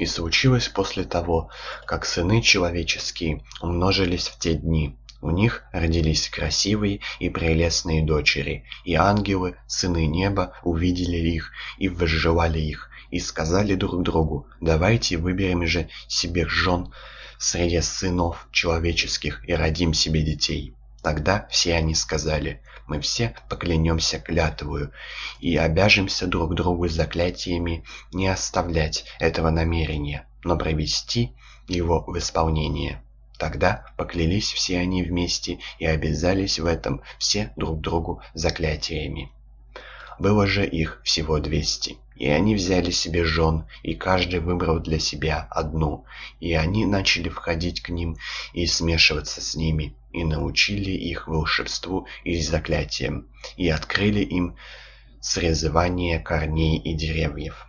И случилось после того, как сыны человеческие умножились в те дни, у них родились красивые и прелестные дочери, и ангелы, сыны неба, увидели их и возжелали их, и сказали друг другу, давайте выберем же себе жен среди сынов человеческих и родим себе детей. Тогда все они сказали, мы все поклянемся клятвою и обяжемся друг другу заклятиями не оставлять этого намерения, но провести его в исполнение. Тогда поклялись все они вместе и обязались в этом все друг другу заклятиями. Было же их всего двести, и они взяли себе жен, и каждый выбрал для себя одну, и они начали входить к ним и смешиваться с ними, и научили их волшебству и заклятиям, и открыли им срезывание корней и деревьев.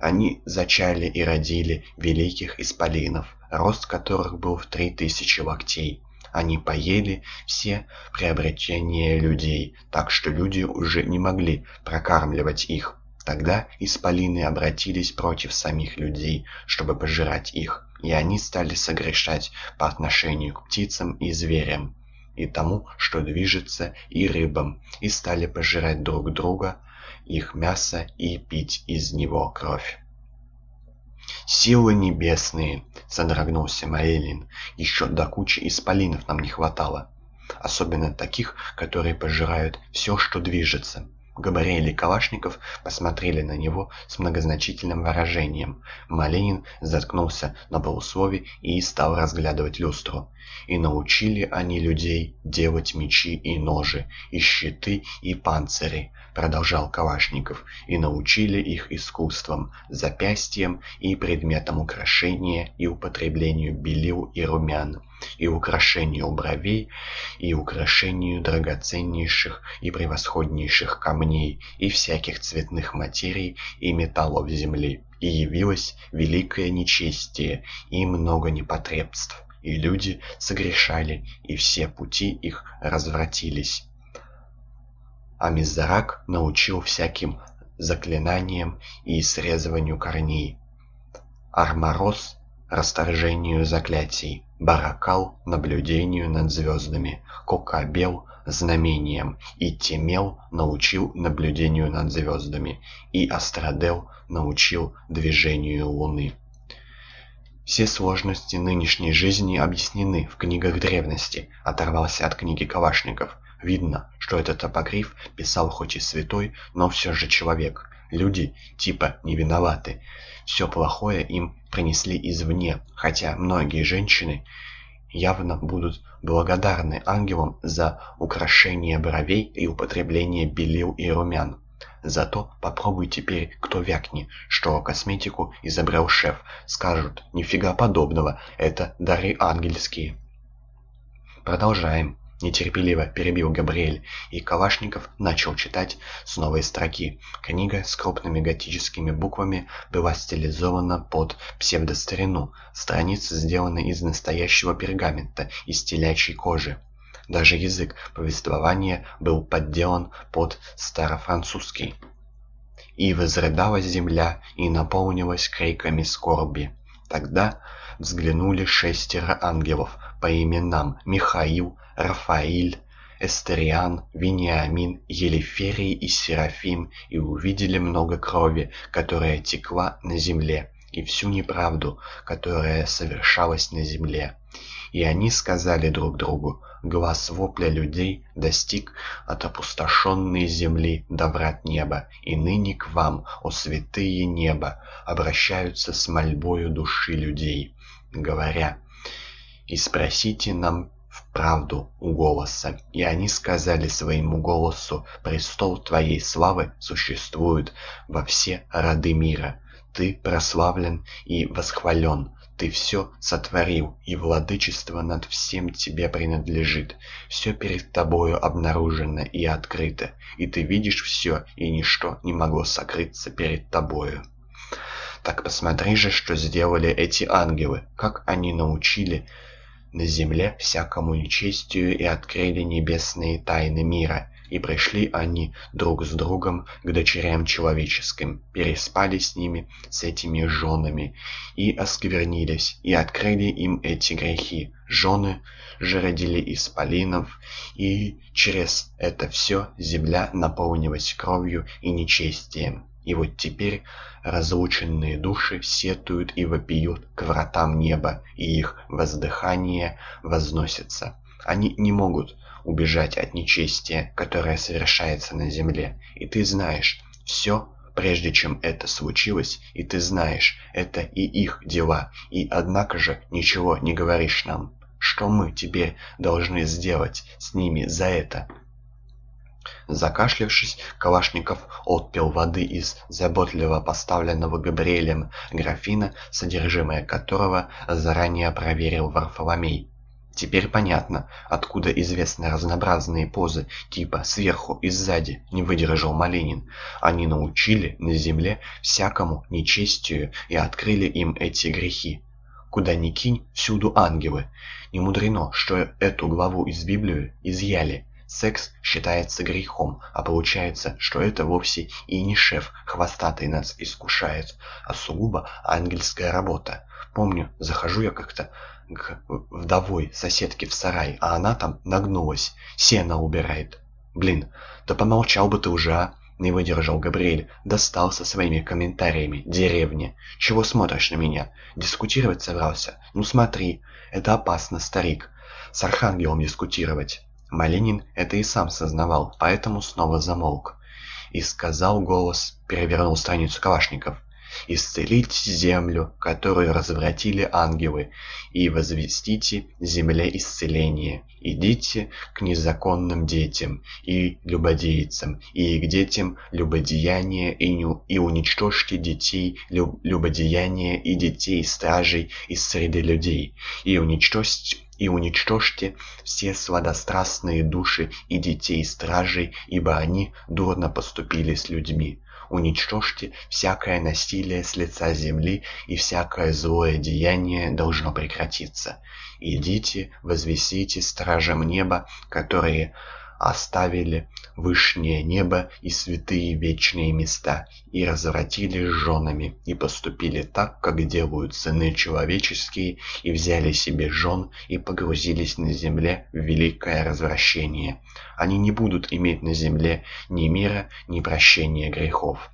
Они зачали и родили великих исполинов, рост которых был в три тысячи локтей. Они поели все приобретения людей, так что люди уже не могли прокармливать их. Тогда исполины обратились против самих людей, чтобы пожирать их, и они стали согрешать по отношению к птицам и зверям, и тому, что движется, и рыбам, и стали пожирать друг друга, их мясо и пить из него кровь. «Силы небесные!» — содрогнулся Маэлин. «Еще до кучи исполинов нам не хватало. Особенно таких, которые пожирают все, что движется». Габриэль и Калашников посмотрели на него с многозначительным выражением. Малинин заткнулся на полуслове и стал разглядывать люстру. И научили они людей делать мечи и ножи, и щиты, и панцири, продолжал Калашников, и научили их искусствам, запястьям и предметам украшения и употреблению белил и румян, и украшению бровей, и украшению драгоценнейших и превосходнейших камней, и всяких цветных материй и металлов земли. И явилось великое нечестие и много непотребств, и люди согрешали, и все пути их развратились а Мизрак научил всяким заклинаниям и срезыванию корней. Арморос — расторжению заклятий, Баракал — наблюдению над звездами, Кокабел — знамением, и Темел научил наблюдению над звездами, и Астрадел научил движению Луны. Все сложности нынешней жизни объяснены в книгах древности, оторвался от книги Калашников. Видно, что этот апокриф писал хоть и святой, но все же человек. Люди типа не виноваты. Все плохое им принесли извне, хотя многие женщины явно будут благодарны ангелам за украшение бровей и употребление белил и румян. Зато попробуй теперь, кто вякни, что косметику изобрел шеф. Скажут, нифига подобного, это дары ангельские. Продолжаем. Нетерпеливо перебил Габриэль, и Калашников начал читать с новой строки. Книга с крупными готическими буквами была стилизована под псевдостарину. Страницы сделаны из настоящего пергамента, из телячьей кожи. Даже язык повествования был подделан под старофранцузский. И возрыдалась земля, и наполнилась криками скорби. Тогда взглянули шестеро ангелов по именам Михаил, Рафаиль, Эстериан, Вениамин, Елиферий и Серафим и увидели много крови, которая текла на земле, и всю неправду, которая совершалась на земле. И они сказали друг другу, глаз вопля людей достиг от опустошенной земли до врат неба, и ныне к вам, о святые неба, обращаются с мольбою души людей, говоря, «И спросите нам правду у голоса, и они сказали своему голосу, «Престол твоей славы существует во все роды мира. Ты прославлен и восхвален, ты все сотворил, и владычество над всем тебе принадлежит. Все перед тобою обнаружено и открыто, и ты видишь все, и ничто не могло сокрыться перед тобою». Так посмотри же, что сделали эти ангелы, как они научили на земле всякому нечестию и открыли небесные тайны мира. И пришли они друг с другом к дочерям человеческим, переспали с ними, с этими женами, и осквернились, и открыли им эти грехи. Жены же родили исполинов, и через это все земля наполнилась кровью и нечестием. И вот теперь разлученные души сетуют и вопиют к вратам неба, и их воздыхание возносится. Они не могут убежать от нечестия, которое совершается на земле. И ты знаешь, все, прежде чем это случилось, и ты знаешь, это и их дела, и однако же ничего не говоришь нам. Что мы теперь должны сделать с ними за это? Закашлявшись, Калашников отпил воды из заботливо поставленного Габриэлем графина, содержимое которого заранее проверил Варфоломей. Теперь понятно, откуда известны разнообразные позы, типа сверху и сзади, не выдержал Малинин. Они научили на земле всякому нечестию и открыли им эти грехи. Куда ни кинь, всюду ангелы. Не мудрено, что эту главу из Библии изъяли. Секс считается грехом, а получается, что это вовсе и не шеф хвостатый нас искушает, а сугубо ангельская работа. Помню, захожу я как-то к вдовой соседке в сарай, а она там нагнулась, сено убирает. Блин, да помолчал бы ты уже, а? Не выдержал Габриэль, достал со своими комментариями. Деревня. Чего смотришь на меня? Дискутировать собрался? Ну смотри, это опасно, старик. С архангелом дискутировать. Малинин это и сам сознавал, поэтому снова замолк. И сказал голос, перевернул страницу Калашников исцелите землю, которую развратили ангелы, и возвестите земле исцеление. Идите к незаконным детям и любодейцам, и к детям любодеяния, и, не, и уничтожьте детей люб, любодеяния и детей стражей из среды людей, и уничтожьте и уничтожьте все сладострастные души и детей стражей, ибо они дурно поступили с людьми уничтожьте всякое насилие с лица земли, и всякое злое деяние должно прекратиться. Идите, возвесите стражам неба, которые оставили вышнее небо и святые вечные места, и развратили с женами, и поступили так, как делают сыны человеческие, и взяли себе жен, и погрузились на земле в великое развращение. Они не будут иметь на земле ни мира, ни прощения грехов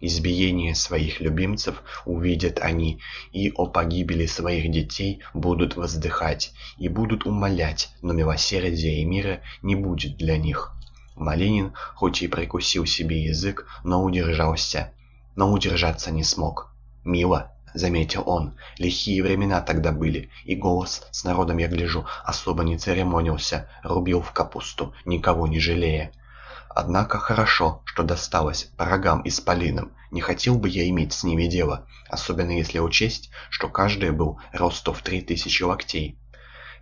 избиение своих любимцев увидят они, и о погибели своих детей будут воздыхать, и будут умолять, но милосердия и мира не будет для них. Малинин хоть и прикусил себе язык, но удержался, но удержаться не смог. «Мило», — заметил он, — «лихие времена тогда были, и голос, с народом я гляжу, особо не церемонился, рубил в капусту, никого не жалея. Однако хорошо, что досталось по рогам и спалинам. Не хотел бы я иметь с ними дело, особенно если учесть, что каждый был росту в три тысячи локтей.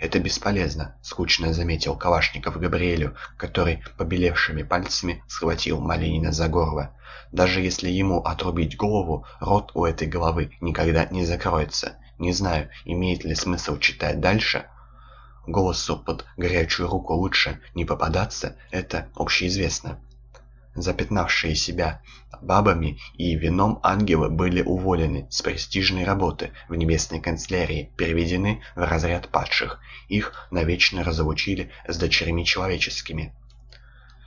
«Это бесполезно», — скучно заметил Калашников Габриэлю, который побелевшими пальцами схватил Малинина за горло. «Даже если ему отрубить голову, рот у этой головы никогда не закроется. Не знаю, имеет ли смысл читать дальше, Голосу под горячую руку лучше не попадаться, это общеизвестно. Запятнавшие себя бабами и вином ангелы были уволены с престижной работы в небесной канцелярии, переведены в разряд падших. Их навечно разлучили с дочерями человеческими.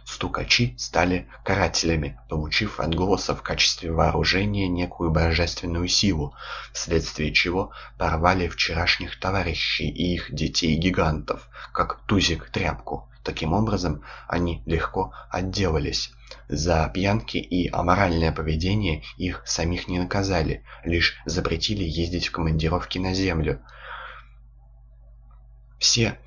Стукачи стали карателями, получив от голоса в качестве вооружения некую божественную силу, вследствие чего порвали вчерашних товарищей и их детей-гигантов, как тузик тряпку. Таким образом, они легко отделались. За пьянки и аморальное поведение их самих не наказали, лишь запретили ездить в командировки на землю. Все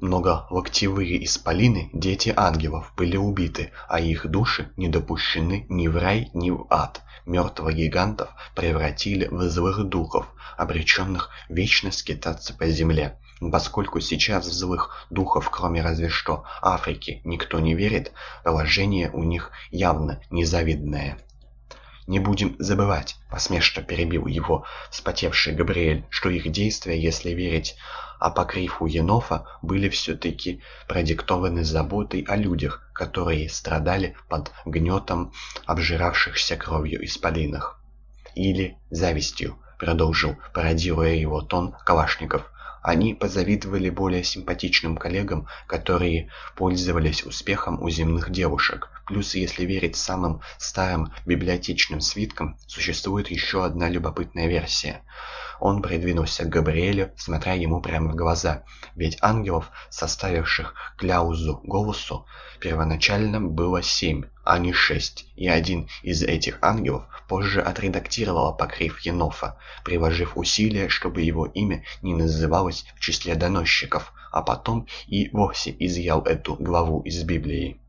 Многолоктевые исполины, дети ангелов, были убиты, а их души не допущены ни в рай, ни в ад. Мертвых гигантов превратили в злых духов, обреченных вечно скитаться по земле. Поскольку сейчас в злых духов, кроме разве что Африки, никто не верит, положение у них явно незавидное. «Не будем забывать», — посмешно перебил его вспотевший Габриэль, что их действия, если верить апокрифу Енофа, были все-таки продиктованы заботой о людях, которые страдали под гнетом обжиравшихся кровью исполинах. «Или завистью», — продолжил, пародируя его тон Калашников. Они позавидовали более симпатичным коллегам, которые пользовались успехом у земных девушек. Плюс, если верить самым старым библиотечным свиткам, существует еще одна любопытная версия. Он придвинулся к Габриэлю, смотря ему прямо в глаза. Ведь ангелов, составивших кляузу голосу, первоначально было семь, а не шесть, и один из этих ангелов позже отредактировал апокриф Енофа, приложив усилия, чтобы его имя не называлось в числе доносчиков, а потом и вовсе изъял эту главу из Библии.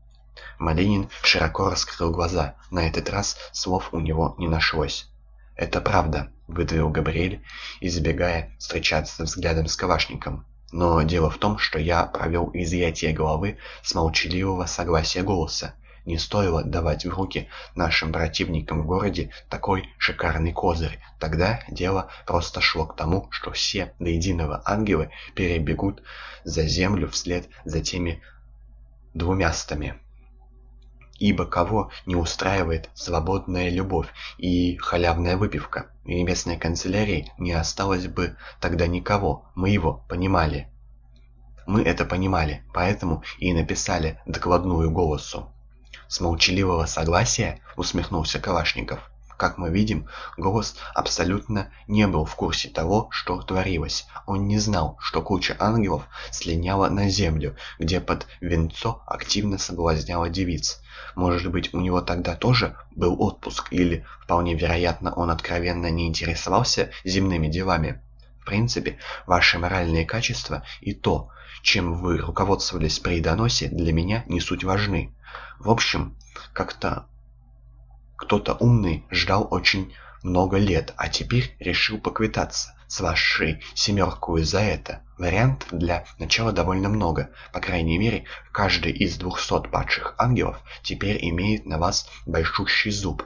Малинин широко раскрыл глаза. На этот раз слов у него не нашлось. «Это правда», — выдавил Габриэль, избегая встречаться взглядом с Кавашником. «Но дело в том, что я провел изъятие головы с молчаливого согласия голоса. Не стоило давать в руки нашим противникам в городе такой шикарный козырь. Тогда дело просто шло к тому, что все до единого ангелы перебегут за землю вслед за теми двумястами ибо кого не устраивает свободная любовь и халявная выпивка? В небесной канцелярии не осталось бы тогда никого, мы его понимали. Мы это понимали, поэтому и написали докладную голосу. «С молчаливого согласия?» — усмехнулся Калашников. Как мы видим, голос абсолютно не был в курсе того, что творилось. Он не знал, что куча ангелов слиняла на землю, где под венцо активно соблазняла девиц. Может быть, у него тогда тоже был отпуск, или, вполне вероятно, он откровенно не интересовался земными делами. В принципе, ваши моральные качества и то, чем вы руководствовались при доносе, для меня не суть важны. В общем, как-то кто-то умный ждал очень много лет, а теперь решил поквитаться с вашей семеркой за это. Вариант для начала довольно много. По крайней мере, каждый из двухсот падших ангелов теперь имеет на вас большущий зуб.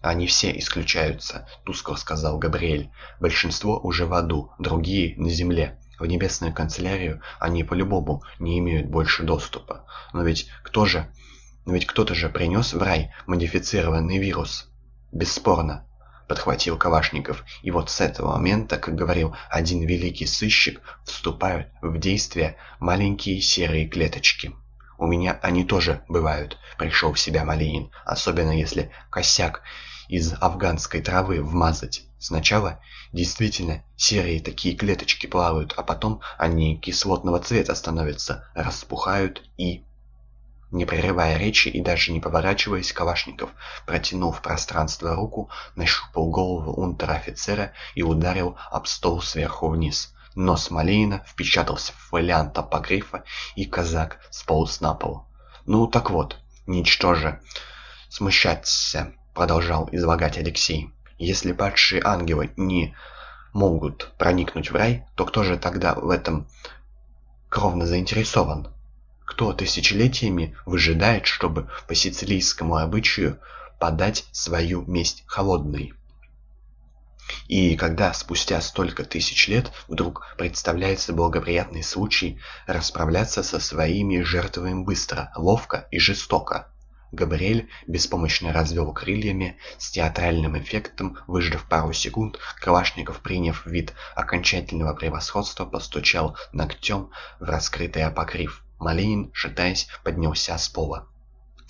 «Они все исключаются», — тускло сказал Габриэль. «Большинство уже в аду, другие — на земле. В небесную канцелярию они по-любому не имеют больше доступа. Но ведь кто же но ведь кто-то же принес в рай модифицированный вирус. Бесспорно, подхватил Кавашников. И вот с этого момента, как говорил один великий сыщик, вступают в действие маленькие серые клеточки. У меня они тоже бывают, пришел в себя Малинин, особенно если косяк из афганской травы вмазать. Сначала действительно серые такие клеточки плавают, а потом они кислотного цвета становятся, распухают и не прерывая речи и даже не поворачиваясь, Калашников, протянув в пространство руку, нащупал голову унтер-офицера и ударил об стол сверху вниз. Нос Малеина впечатался в фолиант апокрифа, и казак сполз на пол. «Ну так вот, ничтоже смущаться», — продолжал излагать Алексей. «Если падшие ангелы не могут проникнуть в рай, то кто же тогда в этом кровно заинтересован?» Кто тысячелетиями выжидает, чтобы по сицилийскому обычаю подать свою месть холодной? И когда спустя столько тысяч лет вдруг представляется благоприятный случай расправляться со своими жертвами быстро, ловко и жестоко. Габриэль беспомощно развел крыльями, с театральным эффектом, выждав пару секунд, Калашников, приняв вид окончательного превосходства, постучал ногтем в раскрытый апокриф. Малинин, шатаясь, поднялся с пола.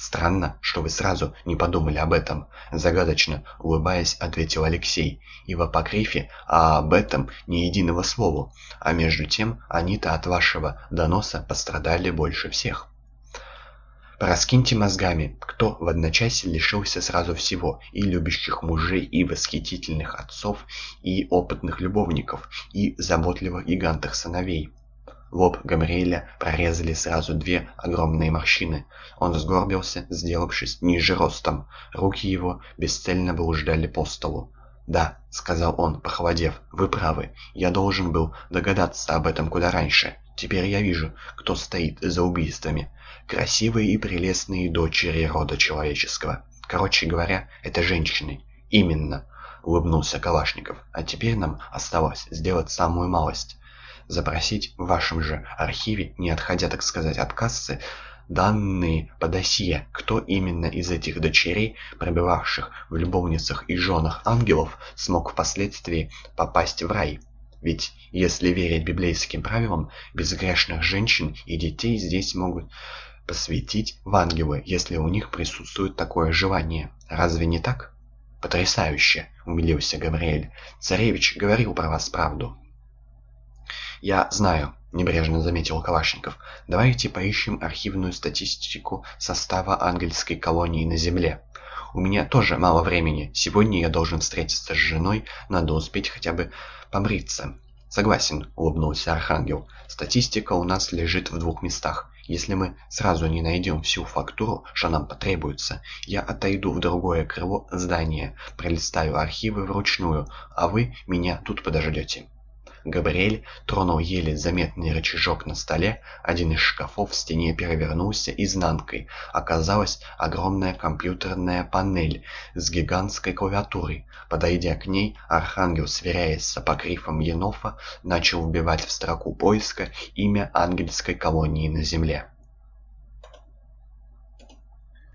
«Странно, что вы сразу не подумали об этом», — загадочно улыбаясь, ответил Алексей. «И в апокрифе а об этом ни единого слова, а между тем они-то от вашего доноса пострадали больше всех». Пораскиньте мозгами, кто в одночасье лишился сразу всего, и любящих мужей, и восхитительных отцов, и опытных любовников, и заботливых гигантах сыновей. Лоб Габриэля прорезали сразу две огромные морщины. Он сгорбился, сделавшись ниже ростом. Руки его бесцельно блуждали по столу. «Да», — сказал он, похолодев, — «вы правы. Я должен был догадаться об этом куда раньше. Теперь я вижу, кто стоит за убийствами. Красивые и прелестные дочери рода человеческого. Короче говоря, это женщины. Именно, улыбнулся Калашников. А теперь нам осталось сделать самую малость. Запросить в вашем же архиве, не отходя, так сказать, от кассы, данные по досье, кто именно из этих дочерей, пробивавших в любовницах и женах ангелов, смог впоследствии попасть в рай. Ведь, если верить библейским правилам, безгрешных женщин и детей здесь могут посвятить в ангелы, если у них присутствует такое желание. Разве не так? «Потрясающе!» — умилился Габриэль. «Царевич говорил про вас правду». «Я знаю», — небрежно заметил Калашников. «Давайте поищем архивную статистику состава ангельской колонии на Земле. У меня тоже мало времени. Сегодня я должен встретиться с женой, надо успеть хотя бы побриться». «Согласен», — улыбнулся Архангел. «Статистика у нас лежит в двух местах. Если мы сразу не найдем всю фактуру, что нам потребуется, я отойду в другое крыло здания, пролистаю архивы вручную, а вы меня тут подождете». Габриэль тронул еле заметный рычажок на столе, один из шкафов в стене перевернулся изнанкой. Оказалась огромная компьютерная панель с гигантской клавиатурой. Подойдя к ней, Архангел, сверяясь с апокрифом Енофа, начал вбивать в строку поиска имя ангельской колонии на Земле.